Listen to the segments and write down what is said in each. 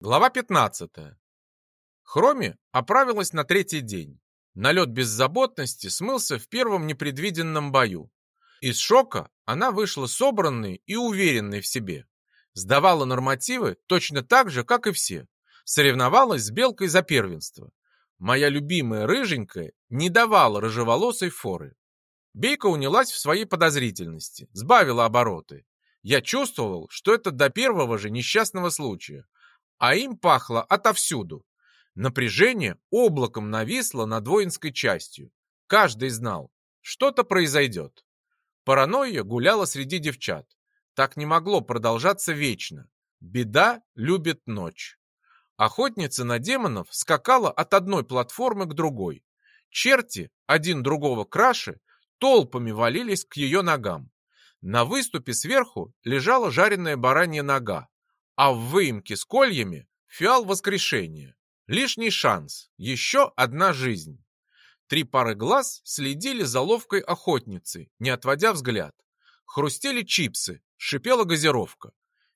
Глава 15. Хроми оправилась на третий день. Налет беззаботности смылся в первом непредвиденном бою. Из шока она вышла собранной и уверенной в себе. Сдавала нормативы точно так же, как и все. Соревновалась с Белкой за первенство. Моя любимая рыженькая не давала рыжеволосой форы. Бейка унялась в своей подозрительности, сбавила обороты. Я чувствовал, что это до первого же несчастного случая а им пахло отовсюду. Напряжение облаком нависло над воинской частью. Каждый знал, что-то произойдет. Паранойя гуляла среди девчат. Так не могло продолжаться вечно. Беда любит ночь. Охотница на демонов скакала от одной платформы к другой. Черти, один другого краше, толпами валились к ее ногам. На выступе сверху лежала жареная баранья нога, а в выемке с кольями фиал воскрешения. Лишний шанс, еще одна жизнь. Три пары глаз следили за ловкой охотницей, не отводя взгляд. Хрустели чипсы, шипела газировка.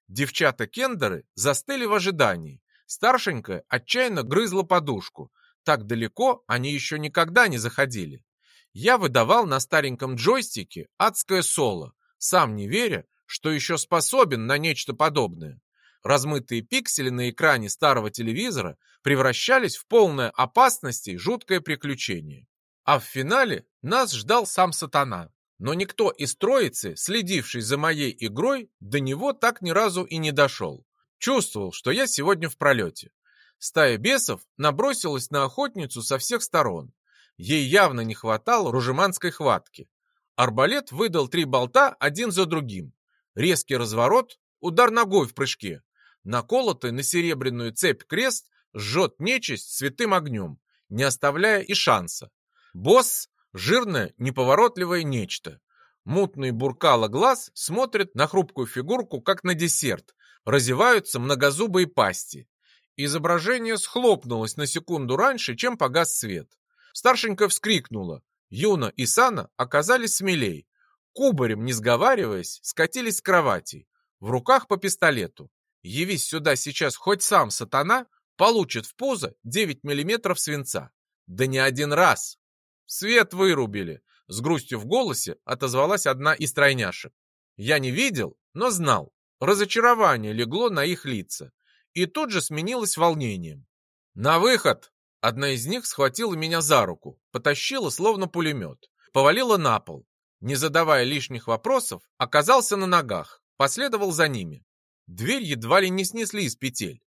Девчата-кендеры застыли в ожидании. Старшенькая отчаянно грызла подушку. Так далеко они еще никогда не заходили. Я выдавал на стареньком джойстике адское соло, сам не веря, что еще способен на нечто подобное. Размытые пиксели на экране старого телевизора превращались в полное опасности и жуткое приключение. А в финале нас ждал сам сатана. Но никто из троицы, следивший за моей игрой, до него так ни разу и не дошел. Чувствовал, что я сегодня в пролете. Стая бесов набросилась на охотницу со всех сторон. Ей явно не хватало ружеманской хватки. Арбалет выдал три болта один за другим. Резкий разворот, удар ногой в прыжке. Наколотый на серебряную цепь крест жжет нечисть святым огнем, не оставляя и шанса. Босс — жирное, неповоротливое нечто. Мутный буркало глаз смотрит на хрупкую фигурку, как на десерт. Разеваются многозубые пасти. Изображение схлопнулось на секунду раньше, чем погас свет. Старшенька вскрикнула. Юна и Сана оказались смелей. Кубарем, не сговариваясь, скатились с кровати. В руках по пистолету. Явись сюда сейчас хоть сам сатана, получит в пузо 9 миллиметров свинца. Да не один раз. Свет вырубили. С грустью в голосе отозвалась одна из тройняшек. Я не видел, но знал. Разочарование легло на их лица. И тут же сменилось волнением. «На выход!» Одна из них схватила меня за руку, потащила словно пулемет, повалила на пол. Не задавая лишних вопросов, оказался на ногах, последовал за ними. Дверь едва ли не снесли из петель.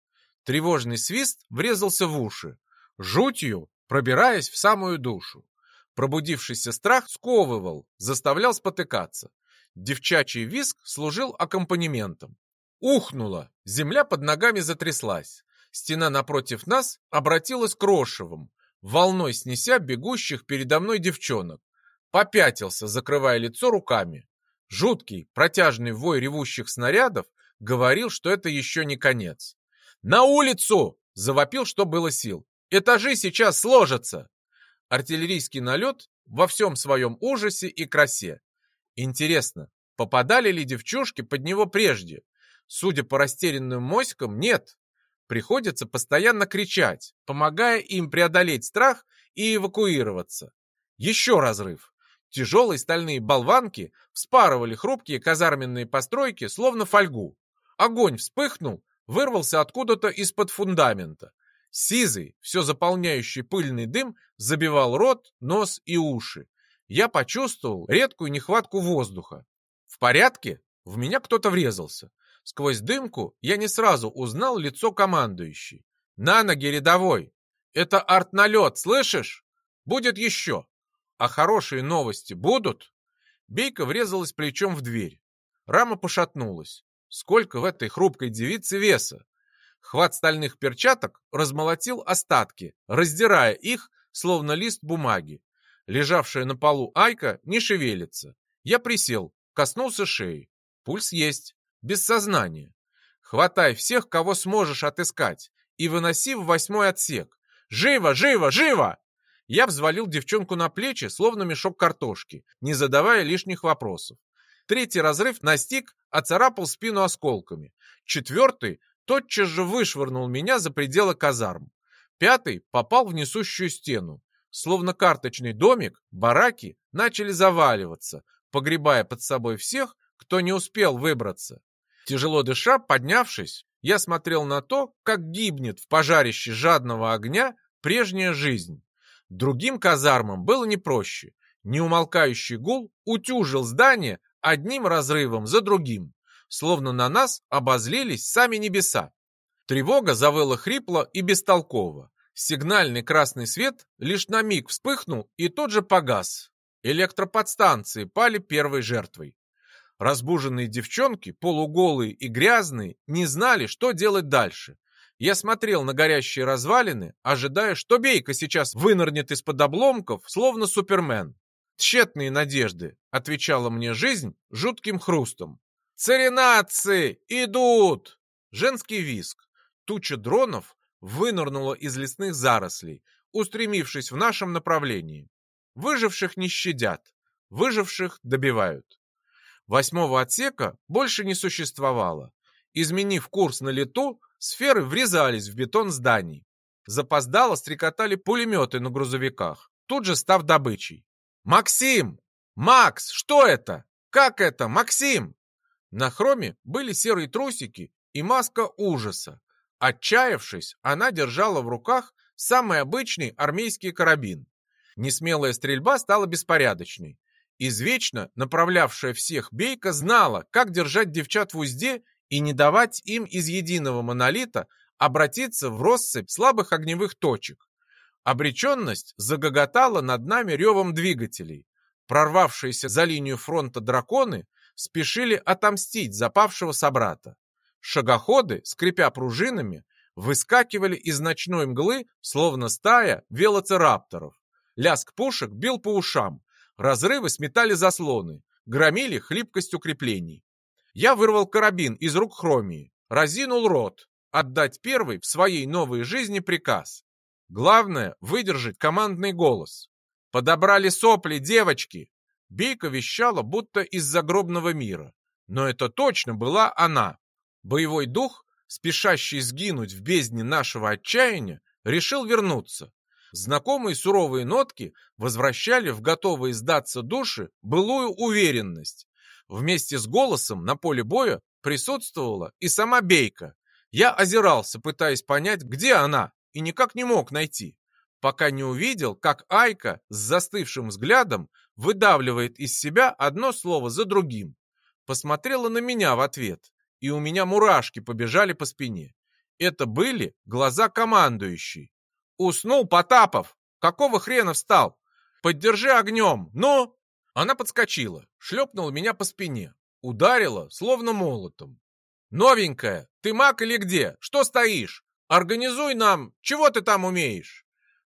Тревожный свист врезался в уши, жутью пробираясь в самую душу. Пробудившийся страх сковывал, заставлял спотыкаться. Девчачий виск служил аккомпанементом. Ухнуло, земля под ногами затряслась. Стена напротив нас обратилась крошевым, волной снеся бегущих передо мной девчонок. Попятился, закрывая лицо руками. Жуткий, протяжный вой ревущих снарядов говорил, что это еще не конец. «На улицу!» — завопил, что было сил. «Этажи сейчас сложатся!» Артиллерийский налет во всем своем ужасе и красе. Интересно, попадали ли девчушки под него прежде? Судя по растерянным моськам, нет. Приходится постоянно кричать, помогая им преодолеть страх и эвакуироваться. Еще разрыв. Тяжелые стальные болванки вспарывали хрупкие казарменные постройки, словно фольгу. Огонь вспыхнул, вырвался откуда-то из-под фундамента. Сизый, все заполняющий пыльный дым, забивал рот, нос и уши. Я почувствовал редкую нехватку воздуха. В порядке? В меня кто-то врезался. Сквозь дымку я не сразу узнал лицо командующей. «На ноги, рядовой! Это артналет, слышишь? Будет еще! А хорошие новости будут?» Бейка врезалась плечом в дверь. Рама пошатнулась. Сколько в этой хрупкой девице веса? Хват стальных перчаток размолотил остатки, раздирая их, словно лист бумаги. Лежавшая на полу Айка не шевелится. Я присел, коснулся шеи. Пульс есть, без сознания. Хватай всех, кого сможешь отыскать, и выноси в восьмой отсек. Живо, живо, живо! Я взвалил девчонку на плечи, словно мешок картошки, не задавая лишних вопросов. Третий разрыв настиг, оцарапал спину осколками. Четвертый тотчас же вышвырнул меня за пределы казарм. Пятый попал в несущую стену. Словно карточный домик, бараки начали заваливаться, погребая под собой всех, кто не успел выбраться. Тяжело дыша, поднявшись, я смотрел на то, как гибнет в пожарище жадного огня прежняя жизнь. Другим казармам было не проще. Неумолкающий гул утюжил здание одним разрывом за другим, словно на нас обозлились сами небеса. Тревога завыла хрипло и бестолково. Сигнальный красный свет лишь на миг вспыхнул и тут же погас. Электроподстанции пали первой жертвой. Разбуженные девчонки, полуголые и грязные, не знали, что делать дальше. Я смотрел на горящие развалины, ожидая, что Бейка сейчас вынырнет из-под обломков, словно Супермен. Тщетные надежды, отвечала мне жизнь жутким хрустом. «Царинатцы! Идут!» Женский виск. Туча дронов вынырнула из лесных зарослей, устремившись в нашем направлении. Выживших не щадят, выживших добивают. Восьмого отсека больше не существовало. Изменив курс на лету, сферы врезались в бетон зданий. Запоздало стрекотали пулеметы на грузовиках, тут же став добычей. «Максим! Макс, что это? Как это, Максим?» На хроме были серые трусики и маска ужаса. Отчаявшись, она держала в руках самый обычный армейский карабин. Несмелая стрельба стала беспорядочной. Извечно направлявшая всех Бейка знала, как держать девчат в узде и не давать им из единого монолита обратиться в россыпь слабых огневых точек. Обреченность загоготала над нами ревом двигателей. Прорвавшиеся за линию фронта драконы спешили отомстить запавшего собрата. Шагоходы, скрипя пружинами, выскакивали из ночной мглы, словно стая велоцирапторов. Лязг пушек бил по ушам, разрывы сметали заслоны, громили хлипкость укреплений. Я вырвал карабин из рук Хромии, разинул рот, отдать первый в своей новой жизни приказ. Главное — выдержать командный голос. «Подобрали сопли, девочки!» Бейка вещала, будто из загробного мира. Но это точно была она. Боевой дух, спешащий сгинуть в бездне нашего отчаяния, решил вернуться. Знакомые суровые нотки возвращали в готовые сдаться души былую уверенность. Вместе с голосом на поле боя присутствовала и сама Бейка. Я озирался, пытаясь понять, где она, и никак не мог найти, пока не увидел, как Айка с застывшим взглядом выдавливает из себя одно слово за другим. Посмотрела на меня в ответ, и у меня мурашки побежали по спине. Это были глаза командующей. «Уснул Потапов! Какого хрена встал? Поддержи огнем! Ну!» Она подскочила, шлепнула меня по спине, ударила, словно молотом. «Новенькая, ты маг или где? Что стоишь? Организуй нам, чего ты там умеешь?»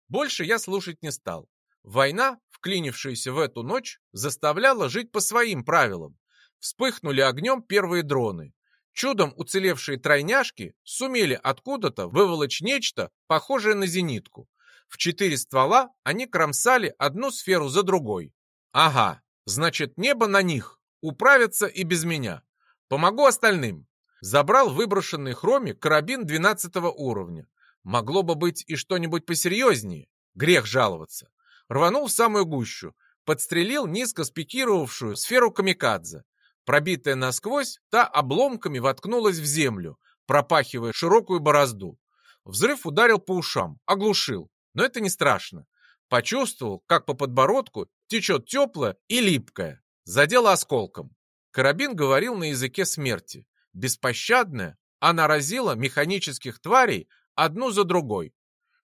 Больше я слушать не стал. Война, вклинившаяся в эту ночь, заставляла жить по своим правилам. Вспыхнули огнем первые дроны. Чудом уцелевшие тройняшки сумели откуда-то выволочь нечто, похожее на зенитку. В четыре ствола они кромсали одну сферу за другой. Ага, значит небо на них, управятся и без меня. Помогу остальным. Забрал выброшенный хроми карабин 12 уровня. Могло бы быть и что-нибудь посерьезнее. Грех жаловаться. Рванул в самую гущу. Подстрелил низко спикировавшую сферу камикадзе. Пробитая насквозь, та обломками воткнулась в землю, пропахивая широкую борозду. Взрыв ударил по ушам, оглушил, но это не страшно. Почувствовал, как по подбородку течет теплое и липкое. Задело осколком. Карабин говорил на языке смерти. Беспощадная, она разила механических тварей одну за другой.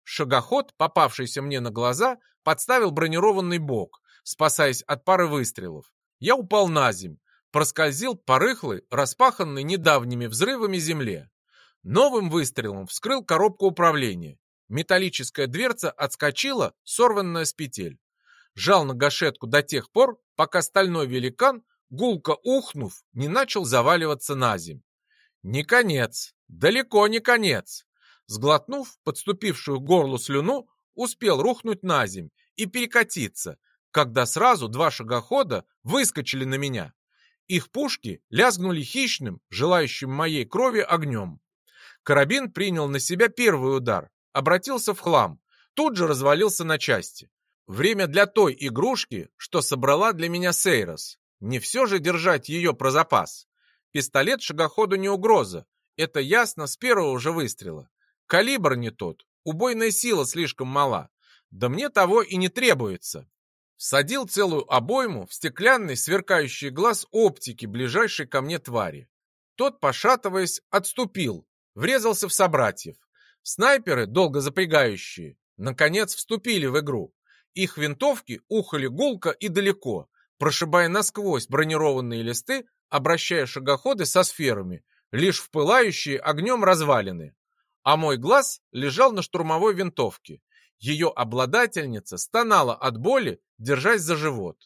Шагоход, попавшийся мне на глаза, подставил бронированный бок, спасаясь от пары выстрелов. Я упал на земь, проскользил по рыхлой, распаханной недавними взрывами земле. Новым выстрелом вскрыл коробку управления. Металлическая дверца отскочила, сорванная с петель. Жал на гашетку до тех пор, пока стальной великан, гулко ухнув, не начал заваливаться на земь. Не конец, далеко не конец. Сглотнув подступившую к горлу слюну, успел рухнуть на земь и перекатиться, когда сразу два шагохода выскочили на меня. Их пушки лязгнули хищным, желающим моей крови огнем. Карабин принял на себя первый удар, обратился в хлам, тут же развалился на части. Время для той игрушки, что собрала для меня Сейрос. Не все же держать ее про запас. Пистолет шагоходу не угроза. Это ясно с первого же выстрела. Калибр не тот, убойная сила слишком мала. Да мне того и не требуется. Садил целую обойму в стеклянный сверкающий глаз оптики ближайшей ко мне твари. Тот, пошатываясь, отступил, врезался в собратьев. Снайперы, долго запрягающие, наконец вступили в игру. Их винтовки ухали гулко и далеко, прошибая насквозь бронированные листы, обращая шагоходы со сферами, лишь в пылающие огнем развалины. А мой глаз лежал на штурмовой винтовке. Ее обладательница стонала от боли, держась за живот.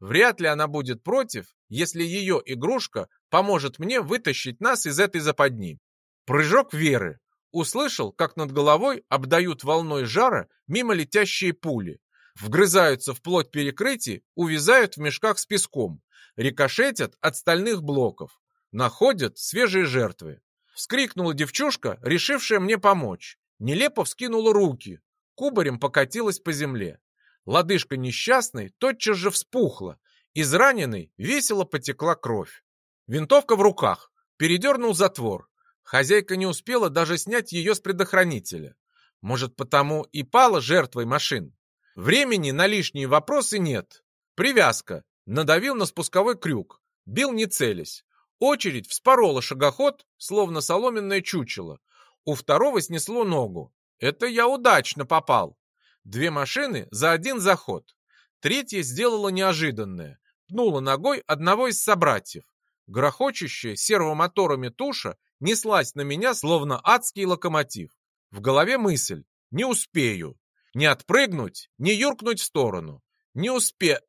Вряд ли она будет против, если ее игрушка поможет мне вытащить нас из этой западни. Прыжок веры. Услышал, как над головой обдают волной жара мимо летящие пули. Вгрызаются в плоть перекрытий, увязают в мешках с песком, рикошетят от стальных блоков. Находят свежие жертвы. Вскрикнула девчушка, решившая мне помочь. Нелепо вскинула руки. Кубарем покатилась по земле. Лодыжка несчастной тотчас же вспухла. Из раненой весело потекла кровь. Винтовка в руках. Передернул затвор. Хозяйка не успела даже снять ее с предохранителя. Может, потому и пала жертвой машин? Времени на лишние вопросы нет. Привязка. Надавил на спусковой крюк. Бил не целясь. Очередь вспорола шагоход, словно соломенное чучело. У второго снесло ногу. Это я удачно попал. Две машины за один заход. Третья сделала неожиданное. Пнула ногой одного из собратьев. Грохочущая сервомоторами туша неслась на меня, словно адский локомотив. В голове мысль «не успею». Не отпрыгнуть, не юркнуть в сторону. Не успе...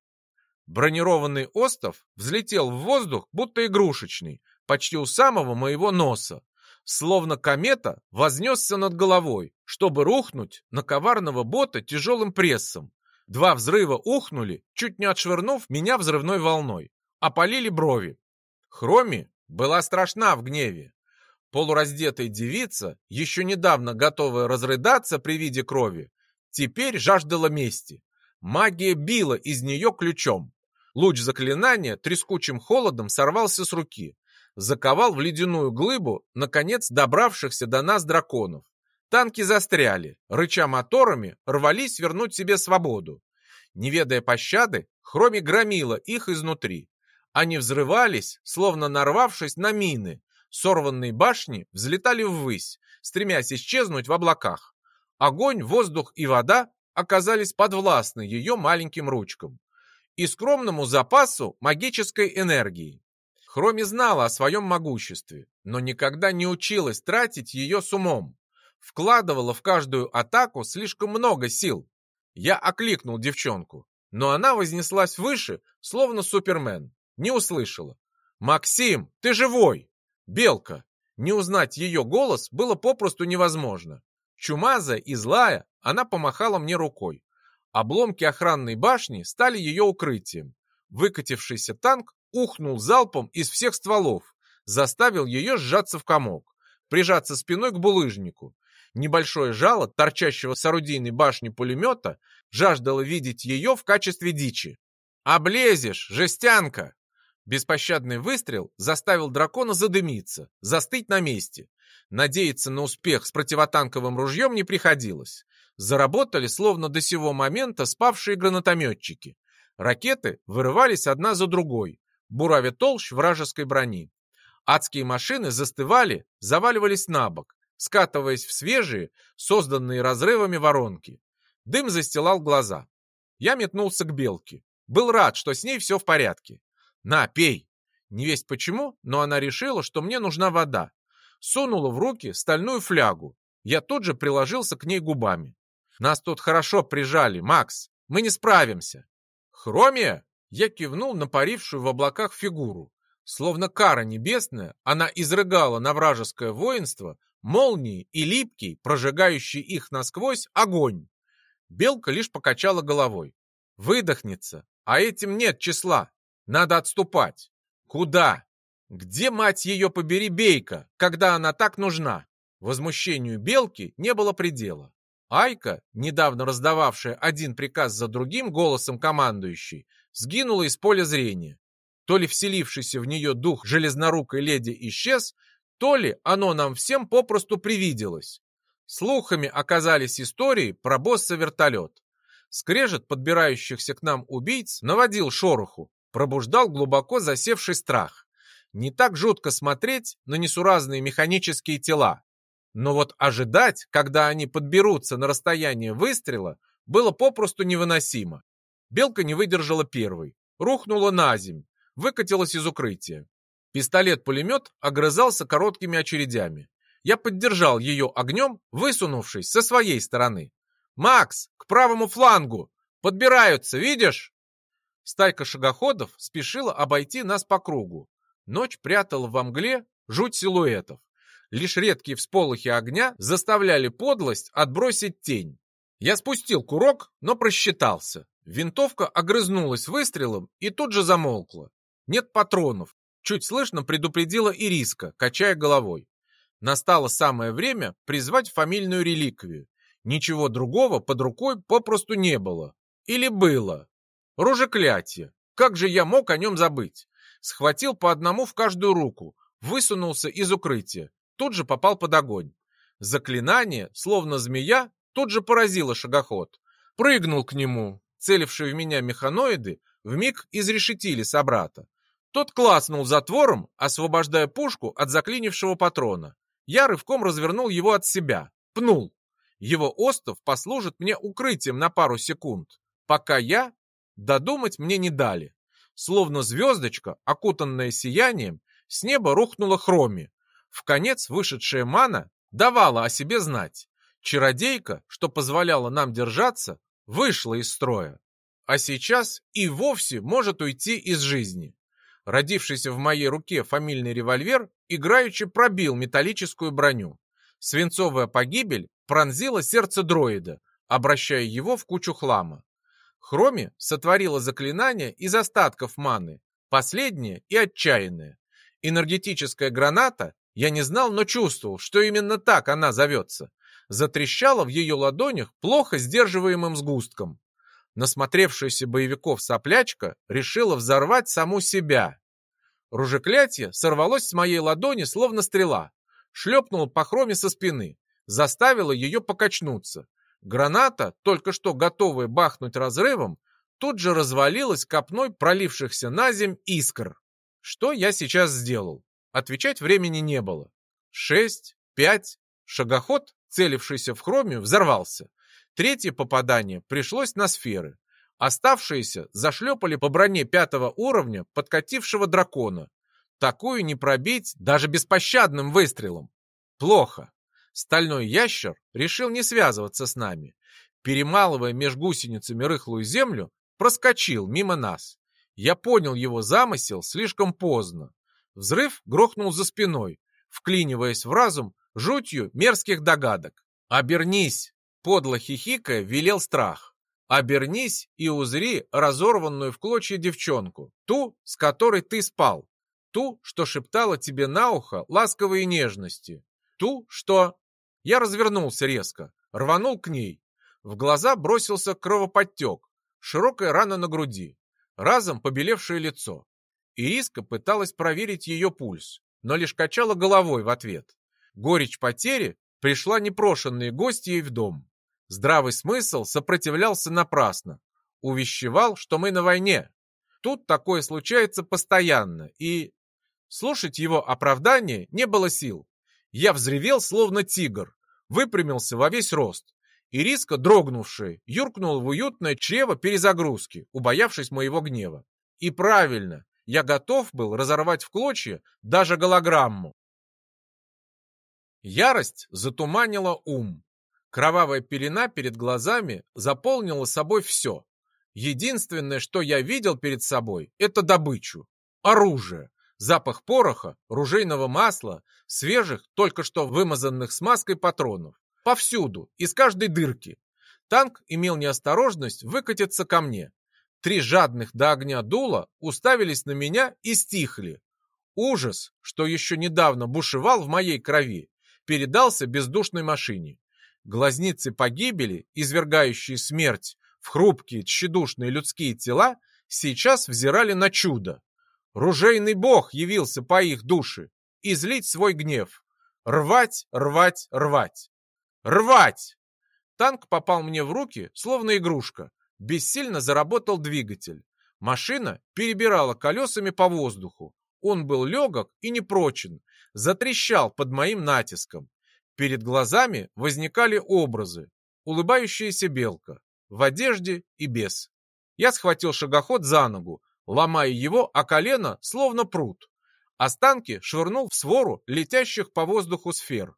Бронированный остов взлетел в воздух, будто игрушечный, почти у самого моего носа. Словно комета вознесся над головой, чтобы рухнуть на коварного бота тяжелым прессом. Два взрыва ухнули, чуть не отшвырнув меня взрывной волной. Опалили брови. Хроми была страшна в гневе. Полураздетая девица, еще недавно готовая разрыдаться при виде крови, теперь жаждала мести. Магия била из нее ключом. Луч заклинания трескучим холодом сорвался с руки, заковал в ледяную глыбу, наконец добравшихся до нас драконов. Танки застряли, рыча моторами, рвались вернуть себе свободу. Не ведая пощады, Хроми громила их изнутри. Они взрывались, словно нарвавшись на мины, Сорванные башни взлетали ввысь, стремясь исчезнуть в облаках. Огонь, воздух и вода оказались подвластны ее маленьким ручкам и скромному запасу магической энергии. Хроми знала о своем могуществе, но никогда не училась тратить ее с умом. Вкладывала в каждую атаку слишком много сил. Я окликнул девчонку, но она вознеслась выше, словно супермен. Не услышала. «Максим, ты живой!» Белка. Не узнать ее голос было попросту невозможно. Чумазая и злая, она помахала мне рукой. Обломки охранной башни стали ее укрытием. Выкатившийся танк ухнул залпом из всех стволов, заставил ее сжаться в комок, прижаться спиной к булыжнику. Небольшое жало, торчащего с орудийной башни пулемета, жаждало видеть ее в качестве дичи. «Облезешь, жестянка!» Беспощадный выстрел заставил дракона задымиться, застыть на месте. Надеяться на успех с противотанковым ружьем не приходилось. Заработали, словно до сего момента, спавшие гранатометчики. Ракеты вырывались одна за другой, буравя толщ вражеской брони. Адские машины застывали, заваливались на бок, скатываясь в свежие, созданные разрывами воронки. Дым застилал глаза. Я метнулся к белке. Был рад, что с ней все в порядке. «На, пей!» Не весть почему, но она решила, что мне нужна вода. Сунула в руки стальную флягу. Я тут же приложился к ней губами. «Нас тут хорошо прижали, Макс. Мы не справимся». «Хромия?» Я кивнул на парившую в облаках фигуру. Словно кара небесная, она изрыгала на вражеское воинство молнии и липкий, прожигающий их насквозь, огонь. Белка лишь покачала головой. Выдохнется, а этим нет числа. Надо отступать. Куда? Где, мать ее побери, бейка, когда она так нужна? Возмущению Белки не было предела. Айка, недавно раздававшая один приказ за другим голосом командующей, сгинула из поля зрения. То ли вселившийся в нее дух железнорукой леди исчез, то ли оно нам всем попросту привиделось. Слухами оказались истории про босса-вертолет. Скрежет подбирающихся к нам убийц наводил шороху, пробуждал глубоко засевший страх. Не так жутко смотреть на несуразные механические тела. Но вот ожидать, когда они подберутся на расстояние выстрела, было попросту невыносимо. Белка не выдержала первой, рухнула на земь, выкатилась из укрытия. Пистолет-пулемет огрызался короткими очередями. Я поддержал ее огнем, высунувшись со своей стороны. «Макс, к правому флангу! Подбираются, видишь?» Стайка шагоходов спешила обойти нас по кругу. Ночь прятала во мгле жуть силуэтов. Лишь редкие всполохи огня заставляли подлость отбросить тень. Я спустил курок, но просчитался. Винтовка огрызнулась выстрелом и тут же замолкла. Нет патронов. Чуть слышно предупредила Ириска, качая головой. Настало самое время призвать фамильную реликвию. Ничего другого под рукой попросту не было. Или было. Ружеклятие. Как же я мог о нем забыть? Схватил по одному в каждую руку, высунулся из укрытия, тут же попал под огонь. Заклинание, словно змея, тут же поразило шагоход. Прыгнул к нему. Целившие в меня механоиды вмиг изрешетили собрата. Тот класнул затвором, освобождая пушку от заклинившего патрона. Я рывком развернул его от себя, пнул. Его остов послужит мне укрытием на пару секунд, пока я... Додумать мне не дали. Словно звездочка, окутанная сиянием, с неба рухнула хроми. В конец вышедшая мана давала о себе знать. Чародейка, что позволяла нам держаться, вышла из строя. А сейчас и вовсе может уйти из жизни. Родившийся в моей руке фамильный револьвер играючи пробил металлическую броню. Свинцовая погибель пронзила сердце дроида, обращая его в кучу хлама. Хроми сотворила заклинание из остатков маны, последнее и отчаянное. Энергетическая граната, я не знал, но чувствовал, что именно так она зовется, затрещала в ее ладонях плохо сдерживаемым сгустком. Насмотревшаяся боевиков соплячка решила взорвать саму себя. Ружеклятие сорвалось с моей ладони, словно стрела. Шлепнуло по хроме со спины, заставило ее покачнуться. Граната, только что готовая бахнуть разрывом, тут же развалилась копной пролившихся на земь искр. Что я сейчас сделал? Отвечать времени не было. Шесть, пять. Шагоход, целившийся в хроме, взорвался. Третье попадание пришлось на сферы. Оставшиеся зашлепали по броне пятого уровня подкатившего дракона. Такую не пробить даже беспощадным выстрелом. Плохо. Стальной ящер решил не связываться с нами. Перемалывая меж гусеницами рыхлую землю, проскочил мимо нас. Я понял его замысел слишком поздно. Взрыв грохнул за спиной, вклиниваясь в разум жутью мерзких догадок. «Обернись!» Подло хихикая, велел страх. Обернись и узри разорванную в клочья девчонку, ту, с которой ты спал, ту, что шептала тебе на ухо ласковые нежности, ту, что... Я развернулся резко, рванул к ней. В глаза бросился кровоподтек, широкая рана на груди, разом побелевшее лицо. Ириска пыталась проверить ее пульс, но лишь качала головой в ответ. Горечь потери пришла непрошенные гости в дом. Здравый смысл сопротивлялся напрасно. Увещевал, что мы на войне. Тут такое случается постоянно, и... Слушать его оправдание не было сил. Я взревел, словно тигр, выпрямился во весь рост. И риска, дрогнувшая, юркнул в уютное чрево перезагрузки, убоявшись моего гнева. И правильно, я готов был разорвать в клочья даже голограмму. Ярость затуманила ум. Кровавая пелена перед глазами заполнила собой все. Единственное, что я видел перед собой, это добычу. Оружие. Запах пороха, ружейного масла, свежих, только что вымазанных смазкой патронов. Повсюду, из каждой дырки. Танк имел неосторожность выкатиться ко мне. Три жадных до огня дула уставились на меня и стихли. Ужас, что еще недавно бушевал в моей крови, передался бездушной машине. Глазницы погибели, извергающие смерть в хрупкие, тщедушные людские тела, сейчас взирали на чудо. Ружейный бог явился по их душе, излить свой гнев. Рвать, рвать, рвать. Рвать! Танк попал мне в руки, словно игрушка. Бессильно заработал двигатель. Машина перебирала колесами по воздуху. Он был легок и непрочен, затрещал под моим натиском. Перед глазами возникали образы. Улыбающаяся белка, в одежде и без. Я схватил шагоход за ногу, ломая его о колено, словно пруд. Останки швырнул в свору летящих по воздуху сфер.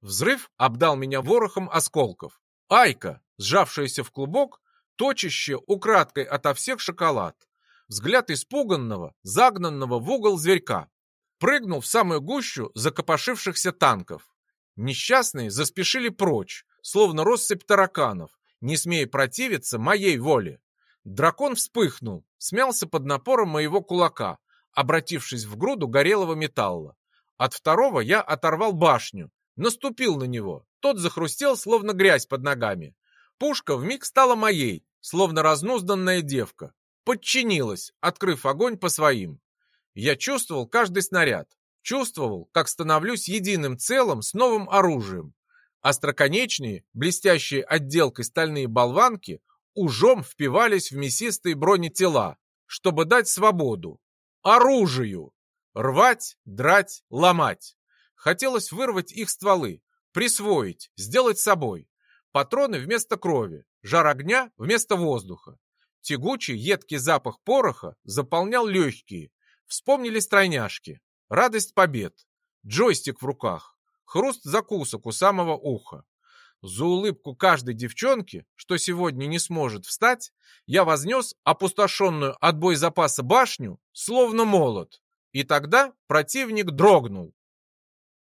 Взрыв обдал меня ворохом осколков. Айка, сжавшаяся в клубок, точащая украдкой ото всех шоколад. Взгляд испуганного, загнанного в угол зверька. Прыгнул в самую гущу закопошившихся танков. Несчастные заспешили прочь, словно россыпь тараканов, не смея противиться моей воле. Дракон вспыхнул, смялся под напором моего кулака, обратившись в груду горелого металла. От второго я оторвал башню, наступил на него. Тот захрустел, словно грязь под ногами. Пушка вмиг стала моей, словно разнузданная девка. Подчинилась, открыв огонь по своим. Я чувствовал каждый снаряд. Чувствовал, как становлюсь единым целым с новым оружием. Остроконечные, блестящие отделкой стальные болванки ужом впивались в мясистые бронетела, чтобы дать свободу. Оружию! Рвать, драть, ломать. Хотелось вырвать их стволы, присвоить, сделать собой. Патроны вместо крови, жар огня вместо воздуха. Тягучий, едкий запах пороха заполнял легкие. Вспомнили стройняшки. Радость побед. Джойстик в руках. Хруст закусок у самого уха. За улыбку каждой девчонки, что сегодня не сможет встать, я вознес опустошенную от боезапаса башню, словно молот. И тогда противник дрогнул.